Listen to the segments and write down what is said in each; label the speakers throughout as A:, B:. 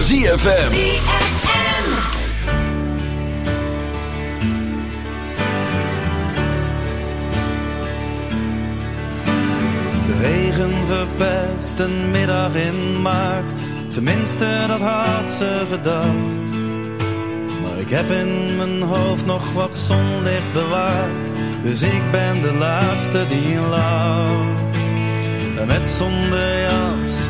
A: ZFM.
B: De regen verpest een middag in maart. Tenminste, dat had ze gedacht. Maar ik heb in mijn hoofd nog wat zonlicht bewaard. Dus ik ben de laatste die lacht. En met zonder jas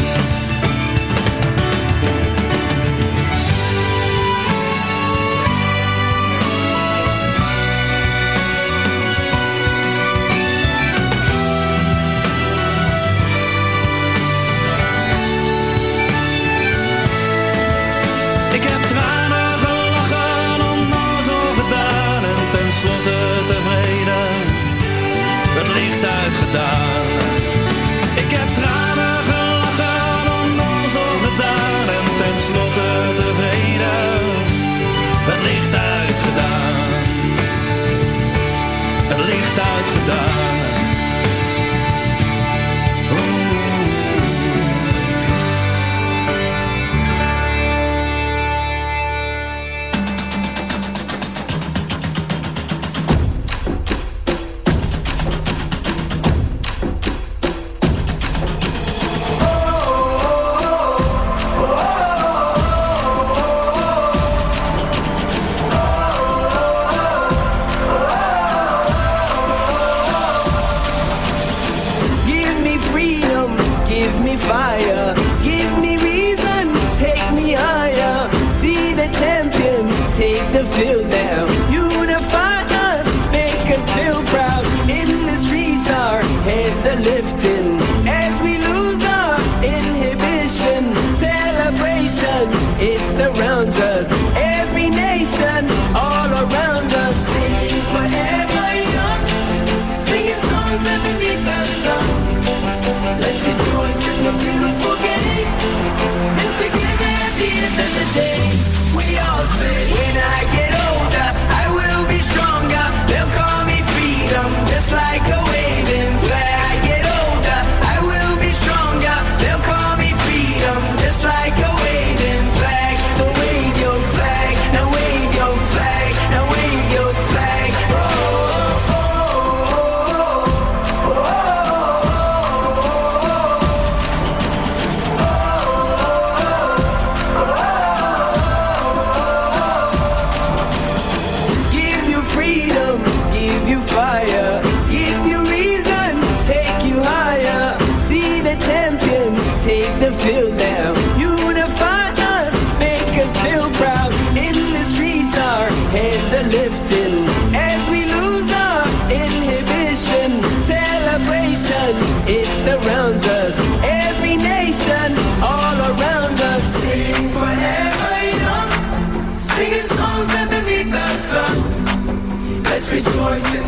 C: Heads are lifting as we lose our inhibition. Celebration, it surrounds us. Every nation, all around us. Sing forever young, singing songs underneath the sun. Let's rejoice in the beautiful game. And together at the end of the day, we all say, When I get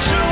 A: true.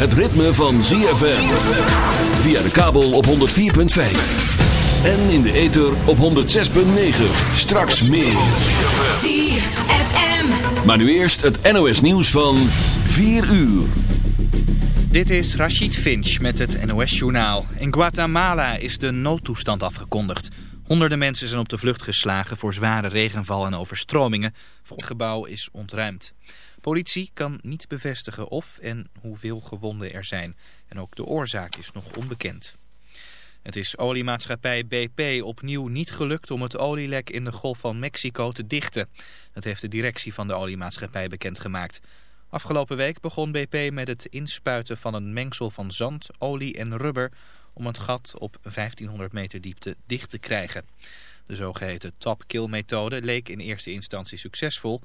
A: Het ritme van ZFM. Via de kabel op 104.5. En in de ether op 106.9. Straks meer.
D: ZFM.
A: Maar nu eerst het NOS nieuws van 4 uur.
E: Dit is Rashid Finch met het NOS-journaal. In Guatemala is de noodtoestand afgekondigd. Honderden mensen zijn op de vlucht geslagen voor zware regenval en overstromingen. Het gebouw is ontruimd. Politie kan niet bevestigen of en hoeveel gewonden er zijn. En ook de oorzaak is nog onbekend. Het is oliemaatschappij BP opnieuw niet gelukt om het olielek in de Golf van Mexico te dichten. Dat heeft de directie van de oliemaatschappij bekendgemaakt. Afgelopen week begon BP met het inspuiten van een mengsel van zand, olie en rubber om het gat op 1500 meter diepte dicht te krijgen. De zogeheten top-kill-methode leek in eerste instantie succesvol,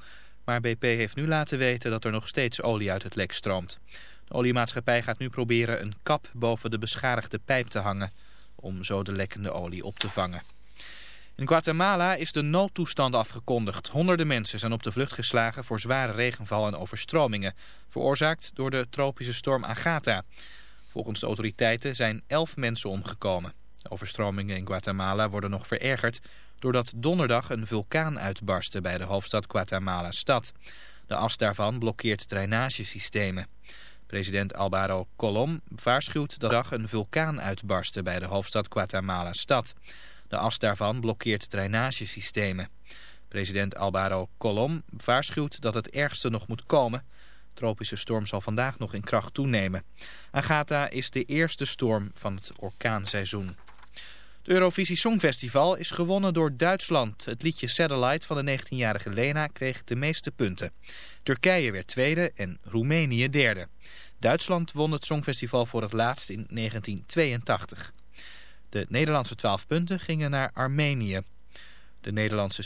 E: maar BP heeft nu laten weten dat er nog steeds olie uit het lek stroomt. De oliemaatschappij gaat nu proberen een kap boven de beschadigde pijp te hangen om zo de lekkende olie op te vangen. In Guatemala is de noodtoestand afgekondigd. Honderden mensen zijn op de vlucht geslagen voor zware regenval en overstromingen, veroorzaakt door de tropische storm Agatha. Volgens de autoriteiten zijn elf mensen omgekomen. De overstromingen in Guatemala worden nog verergerd doordat donderdag een vulkaan uitbarstte bij de hoofdstad Guatemala-stad. De as daarvan blokkeert drainagesystemen. President Alvaro Colom waarschuwt dat dag een vulkaan uitbarstte bij de hoofdstad Guatemala-stad. De as daarvan blokkeert drainagesystemen. President Alvaro Colom waarschuwt dat het ergste nog moet komen. Tropische storm zal vandaag nog in kracht toenemen. Agatha is de eerste storm van het orkaanseizoen. Het Eurovisie Songfestival is gewonnen door Duitsland. Het liedje Satellite van de 19-jarige Lena kreeg de meeste punten. Turkije werd tweede en Roemenië derde. Duitsland won het Songfestival voor het laatst in 1982. De Nederlandse 12 punten gingen naar Armenië. De Nederlandse